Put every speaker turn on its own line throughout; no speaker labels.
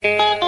Música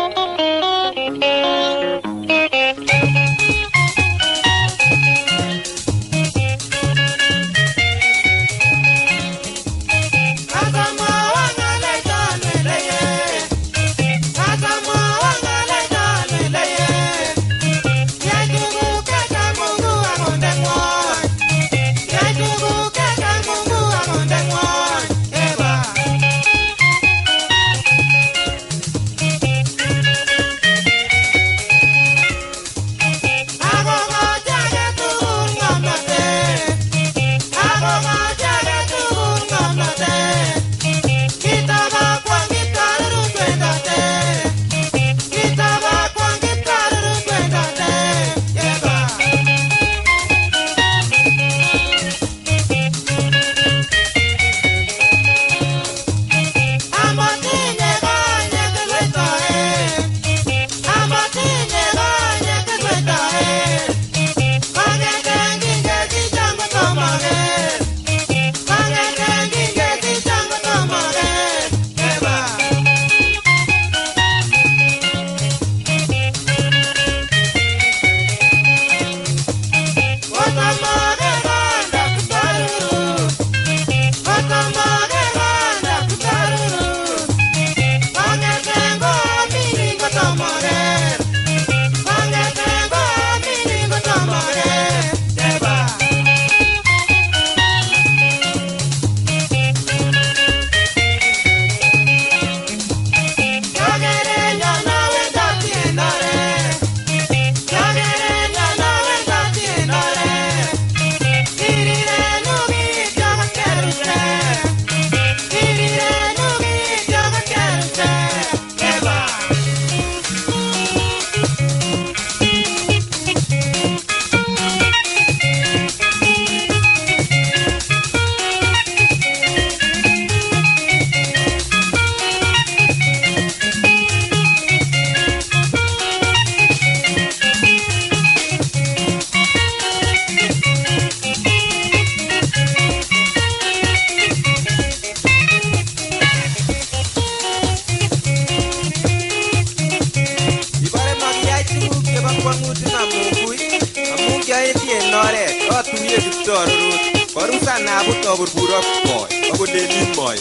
ore otumie victor rut
korusana butobur
burok moy obodelit moy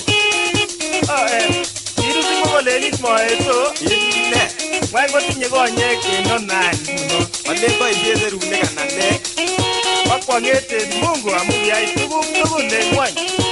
ah, eh, irusikokolelit moeso inne ngwan kotinye konyek enonan olen koibieserunekananek okwongeten mungu amu yai tuguk tugul en ngwany